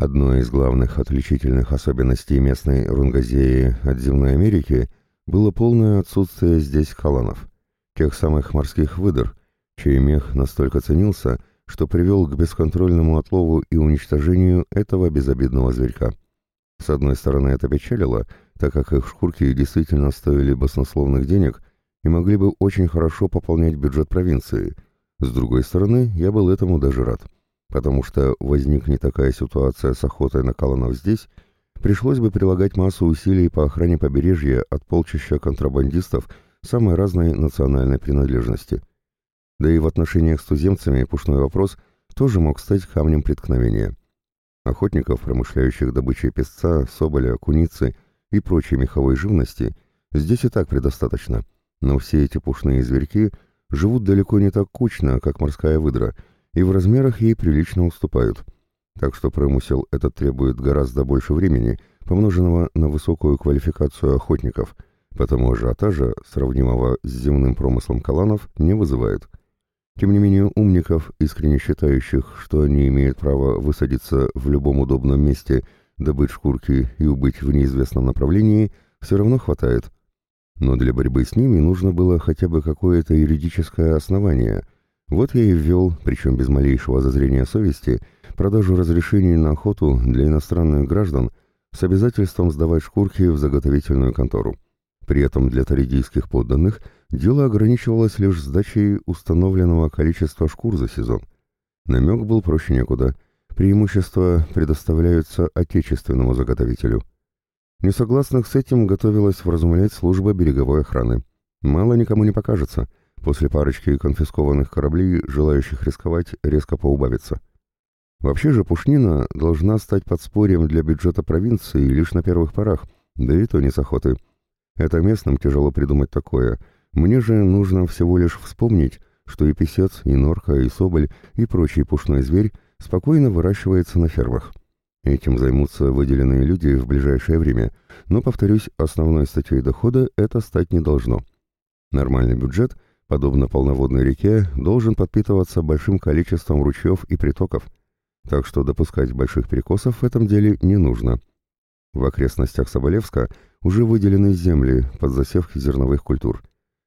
Одной из главных отличительных особенностей местной Рунгазеи от земной Америки было полное отсутствие здесь халанов, тех самых морских выдр, чей мех настолько ценился, что привел к бесконтрольному отлову и уничтожению этого безобидного зверька. С одной стороны, это печалило, так как их шкурки действительно стоили баснословных денег и могли бы очень хорошо пополнять бюджет провинции. С другой стороны, я был этому даже рад потому что возникнет такая ситуация с охотой на каланов здесь, пришлось бы прилагать массу усилий по охране побережья от полчища контрабандистов самой разной национальной принадлежности. Да и в отношениях с туземцами пушной вопрос тоже мог стать камнем преткновения. Охотников, промышляющих добычей песца, соболя, куницы и прочей меховой живности, здесь и так предостаточно, но все эти пушные зверьки живут далеко не так кучно, как морская выдра – и в размерах ей прилично уступают. Так что промысел этот требует гораздо больше времени, помноженного на высокую квалификацию охотников, потому ажиотажа, сравнимого с земным промыслом каланов, не вызывает. Тем не менее, умников, искренне считающих, что они имеют право высадиться в любом удобном месте, добыть шкурки и убыть в неизвестном направлении, все равно хватает. Но для борьбы с ними нужно было хотя бы какое-то юридическое основание – вот я и ввел, причем без малейшего зазрения совести, продажу разрешений на охоту для иностранных граждан с обязательством сдавать шкурки в заготовительную контору. При этом для таридийских подданных дело ограничивалось лишь сдачей установленного количества шкур за сезон. Намек был проще некуда. Преимущества предоставляются отечественному заготовителю. Несогласных с этим готовилась вразумлять служба береговой охраны. Мало никому не покажется – После парочки конфискованных кораблей, желающих рисковать, резко поубавится. Вообще же пушнина должна стать подспорьем для бюджета провинции лишь на первых порах, да и то не с охоты. Это местным тяжело придумать такое. Мне же нужно всего лишь вспомнить, что и писец, и норка, и соболь, и прочий пушной зверь спокойно выращивается на фермах. Этим займутся выделенные люди в ближайшее время, но, повторюсь, основной статьей дохода это стать не должно. Нормальный бюджет — подобно полноводной реке, должен подпитываться большим количеством ручьев и притоков, так что допускать больших перекосов в этом деле не нужно. В окрестностях Соболевска уже выделены земли под засевки зерновых культур.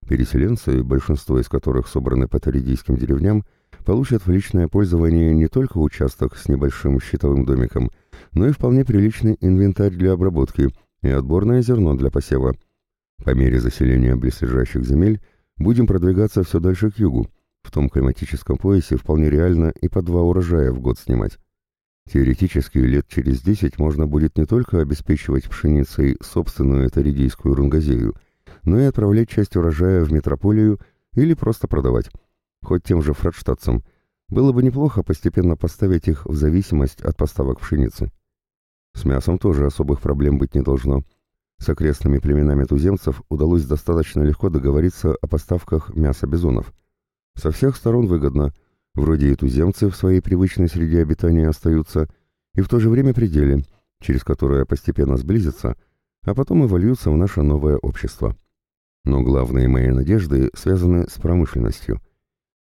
Переселенцы, большинство из которых собраны по таридийским деревням, получат в личное пользование не только участок с небольшим щитовым домиком, но и вполне приличный инвентарь для обработки и отборное зерно для посева. По мере заселения близлежащих земель Будем продвигаться все дальше к югу. В том климатическом поясе вполне реально и по два урожая в год снимать. Теоретически лет через десять можно будет не только обеспечивать пшеницей собственную эторидийскую рунгазею, но и отправлять часть урожая в метрополию или просто продавать. Хоть тем же фрадштадцам. Было бы неплохо постепенно поставить их в зависимость от поставок пшеницы. С мясом тоже особых проблем быть не должно. С окрестными племенами туземцев удалось достаточно легко договориться о поставках мяса бизонов. Со всех сторон выгодно. Вроде и туземцы в своей привычной среде обитания остаются, и в то же время пределе, через которое постепенно сблизятся, а потом и вольются в наше новое общество. Но главные мои надежды связаны с промышленностью.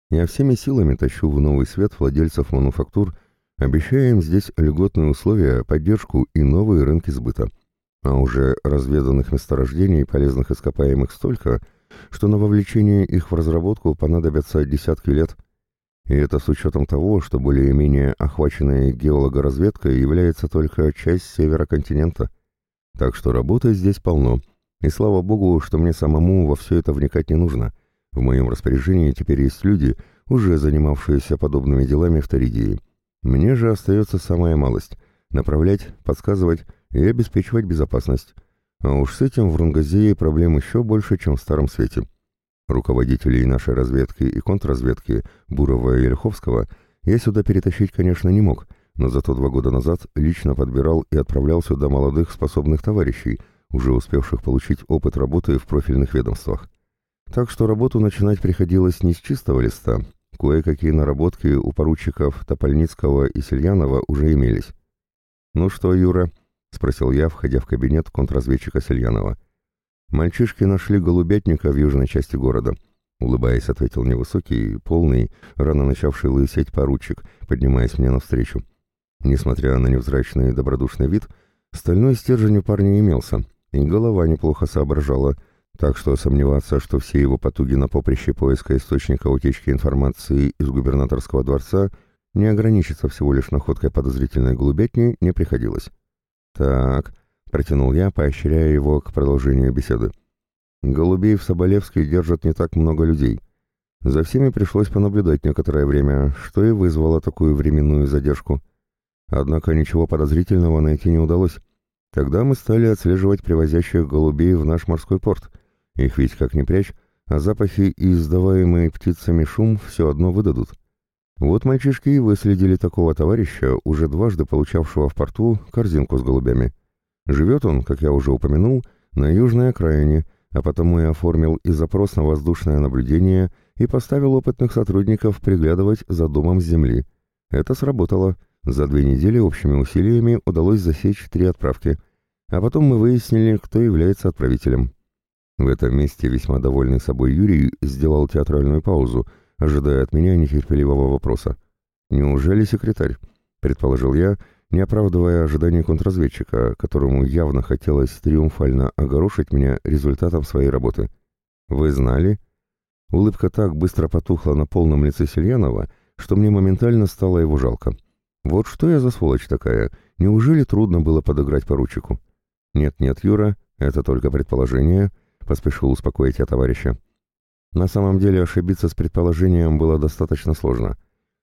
Я всеми силами тащу в новый свет владельцев мануфактур, обещая им здесь льготные условия, поддержку и новые рынки сбыта. А уже разведанных месторождений полезных ископаемых столько, что на вовлечение их в разработку понадобятся десятки лет. И это с учетом того, что более-менее охваченная геологоразведкой является только часть севера континента. Так что работы здесь полно. И слава богу, что мне самому во все это вникать не нужно. В моем распоряжении теперь есть люди, уже занимавшиеся подобными делами в Торидии. Мне же остается самая малость — направлять, подсказывать и обеспечивать безопасность. А уж с этим в Рунгазее проблем еще больше, чем в Старом Свете. Руководителей нашей разведки и контрразведки, Бурова и Ольховского, я сюда перетащить, конечно, не мог, но зато два года назад лично подбирал и отправлял сюда молодых способных товарищей, уже успевших получить опыт работы в профильных ведомствах. Так что работу начинать приходилось не с чистого листа, кое-какие наработки у поручиков Топольницкого и Сельянова уже имелись. «Ну что, Юра, — спросил я, входя в кабинет контрразведчика Сельянова. «Мальчишки нашли голубятника в южной части города», — улыбаясь, ответил невысокий, полный, рано начавший лысеть поручик, поднимаясь мне навстречу. Несмотря на невзрачный добродушный вид, стальной стержень у парня имелся, и голова неплохо соображала, так что сомневаться, что все его потуги на поприще поиска источника утечки информации из губернаторского дворца не ограничиться всего лишь находкой подозрительной голубятни не приходилось. «Так», — протянул я, поощряя его к продолжению беседы. «Голубей в Соболевске держат не так много людей. За всеми пришлось понаблюдать некоторое время, что и вызвало такую временную задержку. Однако ничего подозрительного найти не удалось. Тогда мы стали отслеживать привозящих голубей в наш морской порт. Их ведь как ни прячь, а запахи и издаваемый птицами шум все одно выдадут. Вот мальчишки и выследили такого товарища, уже дважды получавшего в порту корзинку с голубями. Живет он, как я уже упомянул, на южной окраине, а потому и оформил и запрос на воздушное наблюдение и поставил опытных сотрудников приглядывать за домом с земли. Это сработало. За две недели общими усилиями удалось засечь три отправки, а потом мы выяснили, кто является отправителем. В этом месте весьма довольный собой Юрий сделал театральную паузу, ожидая от меня нетерпеливого вопроса. «Неужели секретарь?» — предположил я, не оправдывая ожиданий контрразведчика, которому явно хотелось триумфально огорошить меня результатом своей работы. «Вы знали?» Улыбка так быстро потухла на полном лице Сельянова, что мне моментально стало его жалко. Вот что я за сволочь такая? Неужели трудно было подыграть поручику? Нет-нет, Юра, это только предположение, поспешил успокоить я товарища. На самом деле ошибиться с предположением было достаточно сложно.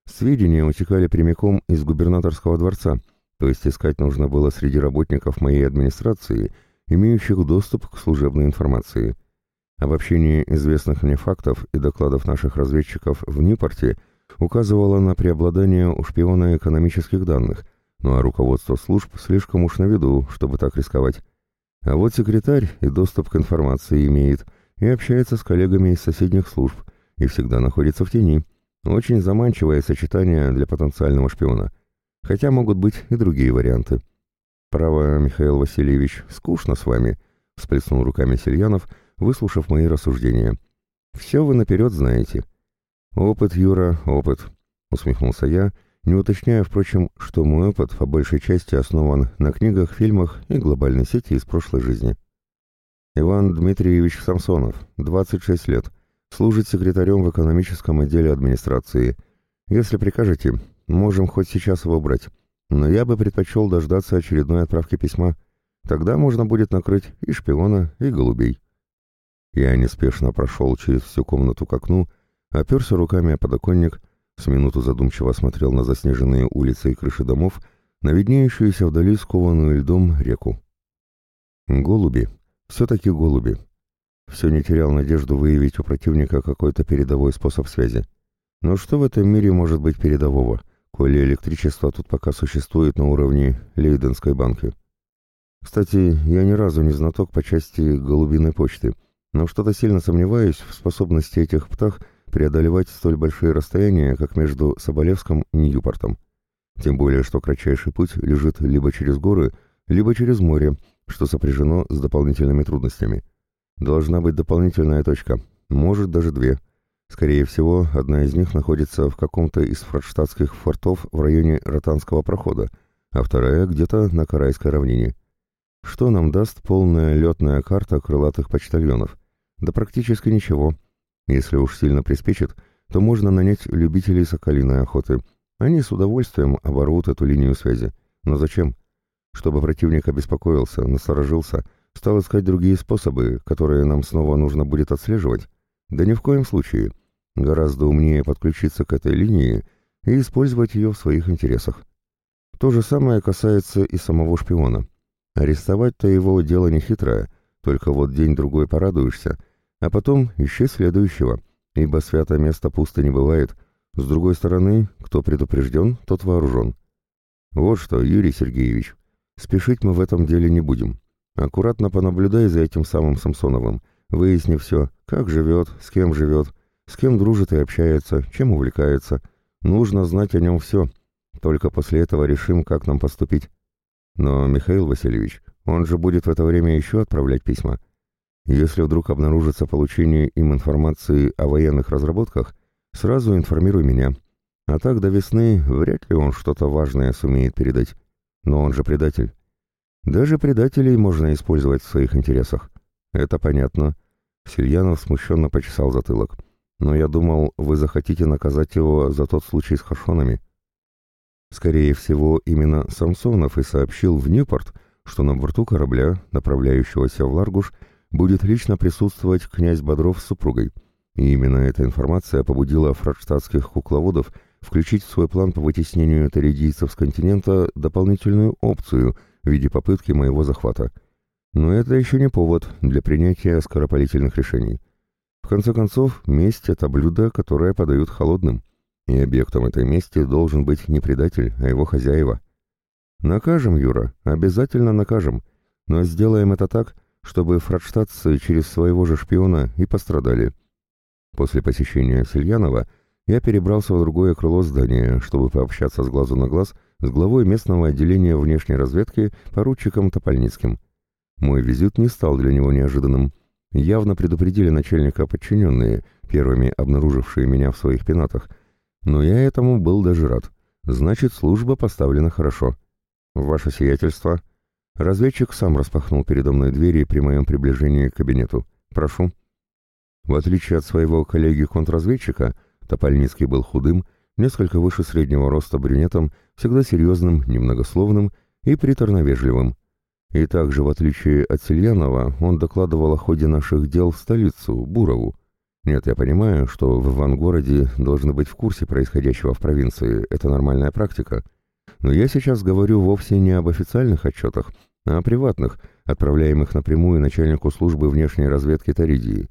Сведения утекали прямиком из губернаторского дворца, то есть искать нужно было среди работников моей администрации, имеющих доступ к служебной информации. Обобщение известных мне фактов и докладов наших разведчиков в Ньюпорте указывало на преобладание у шпиона экономических данных, ну а руководство служб слишком уж на виду, чтобы так рисковать. А вот секретарь и доступ к информации имеет, и общается с коллегами из соседних служб, и всегда находится в тени. Очень заманчивое сочетание для потенциального шпиона. Хотя могут быть и другие варианты. «Право, Михаил Васильевич, скучно с вами», — всплеснул руками Сельянов — выслушав мои рассуждения. «Все вы наперед знаете». «Опыт, Юра, опыт», — усмехнулся я, не уточняя, впрочем, что мой опыт по большей части основан на книгах, фильмах и глобальной сети из прошлой жизни. Иван Дмитриевич Самсонов, 26 лет, служит секретарем в экономическом отделе администрации. Если прикажете, можем хоть сейчас его брать, но я бы предпочел дождаться очередной отправки письма. Тогда можно будет накрыть и шпиона, и голубей. Я неспешно прошел через всю комнату к окну, оперся руками о подоконник, с минуту задумчиво смотрел на заснеженные улицы и крыши домов, на виднеющуюся вдали скованную льдом реку. Голуби. Все-таки голуби. Все не терял надежду выявить у противника какой-то передовой способ связи. Но что в этом мире может быть передового, коли электричество тут пока существует на уровне Лейденской банки? Кстати, я ни разу не знаток по части голубиной почты — но что-то сильно сомневаюсь в способности этих птах преодолевать столь большие расстояния, как между Соболевском и Ньюпортом. Тем более, что кратчайший путь лежит либо через горы, либо через море, что сопряжено с дополнительными трудностями. Должна быть дополнительная точка, может даже две. Скорее всего, одна из них находится в каком-то из форштадтских фортов в районе Ротанского прохода, а вторая где-то на Карайской равнине. Что нам даст полная летная карта крылатых почтальонов? Да практически ничего. Если уж сильно приспичит, то можно нанять любителей соколиной охоты. Они с удовольствием оборвут эту линию связи. Но зачем? Чтобы противник обеспокоился, насторожился, стал искать другие способы, которые нам снова нужно будет отслеживать? Да ни в коем случае. Гораздо умнее подключиться к этой линии и использовать ее в своих интересах. То же самое касается и самого шпиона. Арестовать-то его дело не хитрое, только вот день-другой порадуешься, а потом ищи следующего, ибо свято место пусто не бывает. С другой стороны, кто предупрежден, тот вооружен. Вот что, Юрий Сергеевич, спешить мы в этом деле не будем. Аккуратно понаблюдай за этим самым Самсоновым, выясни все, как живет, с кем живет, с кем дружит и общается, чем увлекается. Нужно знать о нем все. Только после этого решим, как нам поступить. Но, Михаил Васильевич, он же будет в это время еще отправлять письма. Если вдруг обнаружится получение им информации о военных разработках, сразу информируй меня. А так до весны вряд ли он что-то важное сумеет передать. Но он же предатель. Даже предателей можно использовать в своих интересах. Это понятно. Сильянов смущенно почесал затылок. Но я думал, вы захотите наказать его за тот случай с Хашонами. Скорее всего, именно Самсонов и сообщил в Ньюпорт, что на борту корабля, направляющегося в Ларгуш, будет лично присутствовать князь Бодров с супругой. И именно эта информация побудила фрадштадтских кукловодов включить в свой план по вытеснению таридийцев с континента дополнительную опцию в виде попытки моего захвата. Но это еще не повод для принятия скоропалительных решений. В конце концов, месть — это блюдо, которое подают холодным, и объектом этой мести должен быть не предатель, а его хозяева. Накажем, Юра, обязательно накажем, но сделаем это так, чтобы фрадштадтцы через своего же шпиона и пострадали. После посещения Сельянова я перебрался в другое крыло здания, чтобы пообщаться с глазу на глаз с главой местного отделения внешней разведки поручиком Топольницким. Мой визит не стал для него неожиданным. Явно предупредили начальника подчиненные, первыми обнаружившие меня в своих пенатах. Но я этому был даже рад. Значит, служба поставлена хорошо. Ваше сиятельство. Разведчик сам распахнул передо мной двери при моем приближении к кабинету. Прошу. В отличие от своего коллеги-контрразведчика, Топольницкий был худым, несколько выше среднего роста брюнетом, всегда серьезным, немногословным и приторно-вежливым. И также, в отличие от Сильянова, он докладывал о ходе наших дел в столицу, Бурову. Нет, я понимаю, что в Ивангороде должны быть в курсе происходящего в провинции, это нормальная практика. Но я сейчас говорю вовсе не об официальных отчетах, а о приватных, отправляемых напрямую начальнику службы внешней разведки Таридии.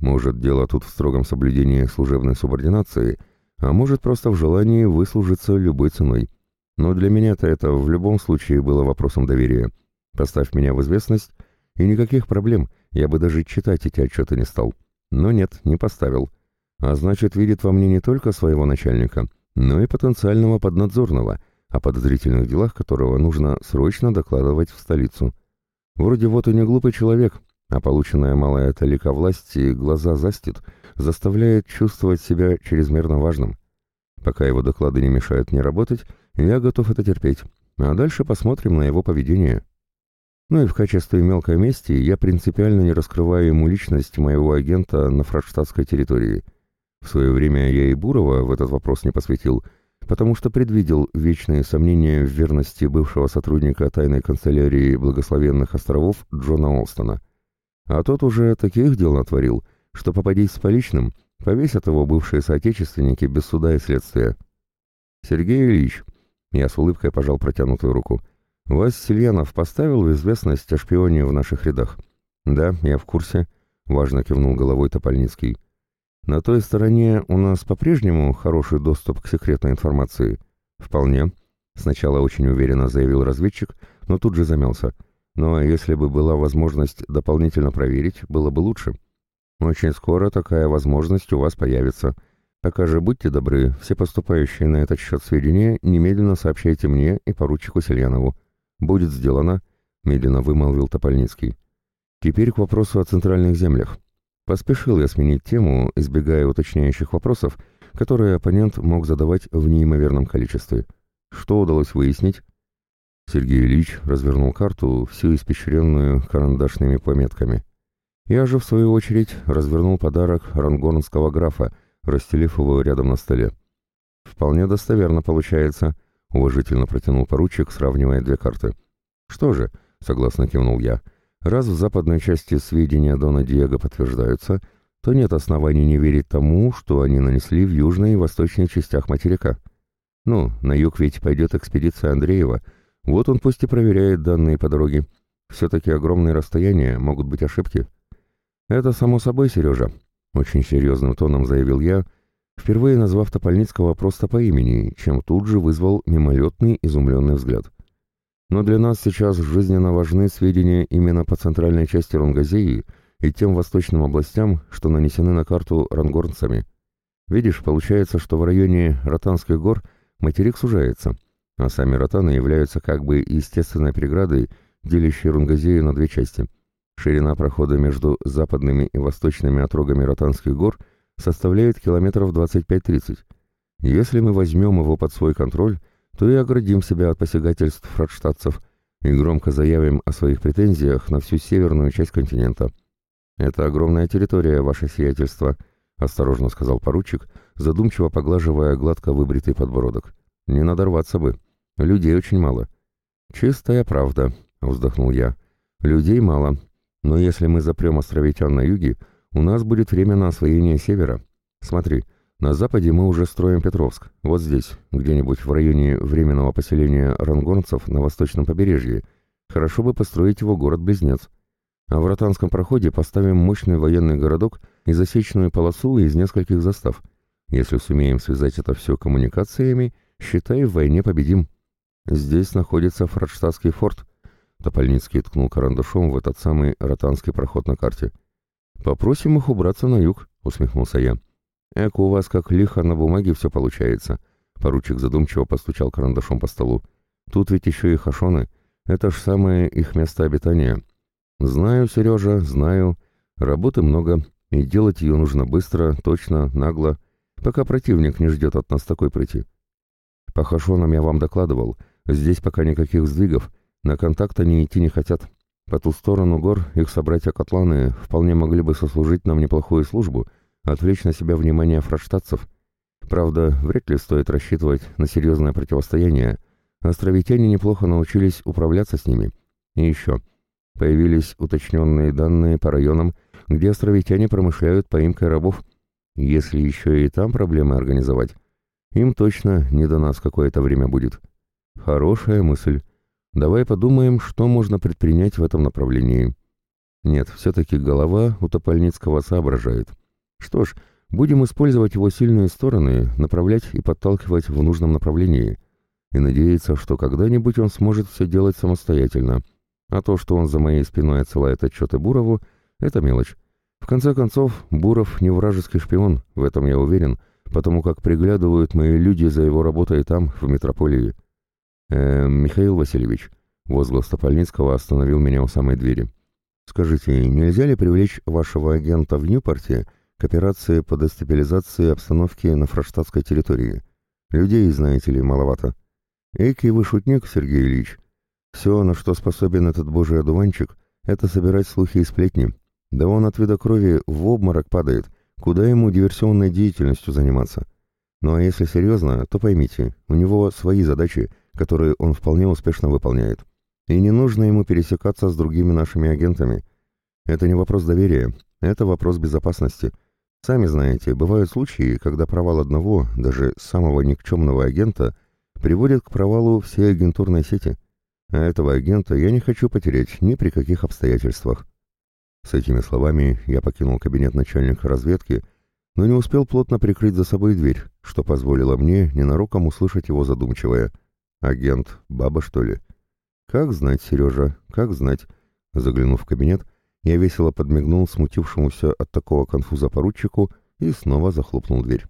Может, дело тут в строгом соблюдении служебной субординации, а может, просто в желании выслужиться любой ценой. Но для меня-то это в любом случае было вопросом доверия. Поставь меня в известность, и никаких проблем, я бы даже читать эти отчеты не стал. Но нет, не поставил. А значит, видит во мне не только своего начальника, но и потенциального поднадзорного, о подозрительных делах которого нужно срочно докладывать в столицу. Вроде вот и не глупый человек, а полученная малая талика власти глаза застит, заставляет чувствовать себя чрезмерно важным. Пока его доклады не мешают мне работать, я готов это терпеть, а дальше посмотрим на его поведение. Ну и в качестве мелкой мести я принципиально не раскрываю ему личность моего агента на фрадштадтской территории. В свое время я и Бурова в этот вопрос не посвятил, потому что предвидел вечные сомнения в верности бывшего сотрудника тайной канцелярии благословенных островов Джона Олстона. А тот уже таких дел натворил, что попадись с поличным, повесят его бывшие соотечественники без суда и следствия. Сергей Ильич, я с улыбкой пожал протянутую руку, вас Сильянов поставил в известность о шпионе в наших рядах? Да, я в курсе, важно кивнул головой Топольницкий. На той стороне у нас по-прежнему хороший доступ к секретной информации? Вполне. Сначала очень уверенно заявил разведчик, но тут же замялся. Но если бы была возможность дополнительно проверить, было бы лучше. Очень скоро такая возможность у вас появится. Пока же будьте добры, все поступающие на этот счет сведения немедленно сообщайте мне и поручику Сельянову. «Будет сделано», — медленно вымолвил Топольницкий. «Теперь к вопросу о центральных землях. Поспешил я сменить тему, избегая уточняющих вопросов, которые оппонент мог задавать в неимоверном количестве. Что удалось выяснить?» Сергей Ильич развернул карту, всю испещренную карандашными пометками. Я же, в свою очередь, развернул подарок рангорнского графа, расстелив его рядом на столе. «Вполне достоверно получается», — уважительно протянул поручик, сравнивая две карты. «Что же?» — согласно кивнул я. «Раз в западной части сведения Дона Диего подтверждаются, то нет оснований не верить тому, что они нанесли в южной и восточной частях материка. Ну, на юг ведь пойдет экспедиция Андреева. Вот он пусть и проверяет данные по дороге. Все-таки огромные расстояния, могут быть ошибки». «Это само собой, Сережа», — очень серьезным тоном заявил я, — впервые назвав Топольницкого просто по имени, чем тут же вызвал мимолетный изумленный взгляд. Но для нас сейчас жизненно важны сведения именно по центральной части Рунгазеи и тем восточным областям, что нанесены на карту рангорнцами. Видишь, получается, что в районе Ротанских гор материк сужается, а сами ротаны являются как бы естественной преградой, делящей Рунгазею на две части. Ширина прохода между западными и восточными отрогами Ротанских гор – составляет километров 25-30. Если мы возьмем его под свой контроль, то и оградим себя от посягательств фрадштадцев и громко заявим о своих претензиях на всю северную часть континента. Это огромная территория, ваше сиятельство, осторожно сказал поручик, задумчиво поглаживая гладко выбритый подбородок. Не надорваться бы. Людей очень мало. Чистая правда, вздохнул я. Людей мало, но если мы запрем островитян на юге, у нас будет время на освоение севера. Смотри, на западе мы уже строим Петровск, вот здесь, где-нибудь в районе временного поселения рангорнцев на восточном побережье. Хорошо бы построить его город-близнец. А в Ротанском проходе поставим мощный военный городок и засечную полосу из нескольких застав. Если сумеем связать это все коммуникациями, считай, в войне победим. Здесь находится Фрадштадтский форт. Топольницкий ткнул карандашом в этот самый Ротанский проход на карте. «Попросим их убраться на юг», — усмехнулся я. «Эк, у вас как лихо на бумаге все получается», — поручик задумчиво постучал карандашом по столу. «Тут ведь еще и хашоны. Это ж самое их место обитания. Знаю, Сережа, знаю. Работы много, и делать ее нужно быстро, точно, нагло, пока противник не ждет от нас такой прыти. По хашонам я вам докладывал. Здесь пока никаких сдвигов, на контакт они идти не хотят. По ту сторону гор их собратья-котланы вполне могли бы сослужить нам неплохую службу — отвлечь на себя внимание фраштадцев. Правда, вряд ли стоит рассчитывать на серьезное противостояние. Островитяне неплохо научились управляться с ними. И еще. Появились уточненные данные по районам, где островитяне промышляют поимкой рабов. Если еще и там проблемы организовать, им точно не до нас какое-то время будет. Хорошая мысль. Давай подумаем, что можно предпринять в этом направлении. Нет, все-таки голова у Топольницкого соображает. Что ж, будем использовать его сильные стороны, направлять и подталкивать в нужном направлении. И надеяться, что когда-нибудь он сможет все делать самостоятельно. А то, что он за моей спиной отсылает отчеты Бурову, это мелочь. В конце концов, Буров не вражеский шпион, в этом я уверен, потому как приглядывают мои люди за его работой там, в метрополии. «Э, Михаил Васильевич», — возглас Топольницкого остановил меня у самой двери. «Скажите, нельзя ли привлечь вашего агента в Ньюпорте к операции по дестабилизации обстановки на фраштатской территории. Людей, знаете ли, маловато. Эйки вы шутник, Сергей Ильич. Все, на что способен этот божий одуванчик, это собирать слухи и сплетни. Да он от вида крови в обморок падает. Куда ему диверсионной деятельностью заниматься? Ну а если серьезно, то поймите, у него свои задачи, которые он вполне успешно выполняет. И не нужно ему пересекаться с другими нашими агентами. Это не вопрос доверия, это вопрос безопасности – Сами знаете, бывают случаи, когда провал одного, даже самого никчемного агента, приводит к провалу всей агентурной сети. А этого агента я не хочу потерять ни при каких обстоятельствах. С этими словами я покинул кабинет начальника разведки, но не успел плотно прикрыть за собой дверь, что позволило мне ненароком услышать его задумчивое. «Агент, баба, что ли?» «Как знать, Сережа, как знать?» Заглянув в кабинет, я весело подмигнул смутившемуся от такого конфуза поручику и снова захлопнул дверь.